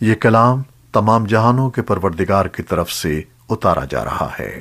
یہ کلام تمام جہانوں کے پروردگار کی طرف سے اتارا جا رہا ہے۔